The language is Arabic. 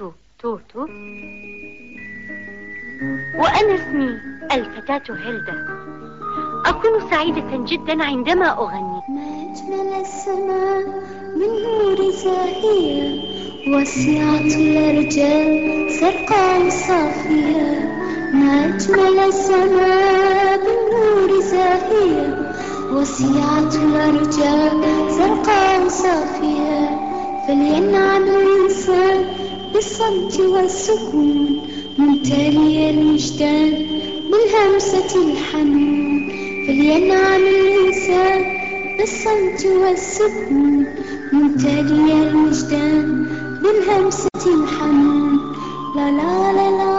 توتو توتو وأنا اسمي الفتاة هيلدا أكون سعيدة جدا عندما أغني. ما أجمل السماء من نور زاهية وسعة الأرجاء زرقاء صافية. ما أجمل السماء من نور زاهية وسعة الأرجاء زرقاء صافية. فلينعم الإنسان بالصمت والسكون ممتلئ الوجدان بالهمسة الحنون فلينعم الإنسان بالصمت والسكون ممتلئ الوجدان بالهمسة الحنون. لا لا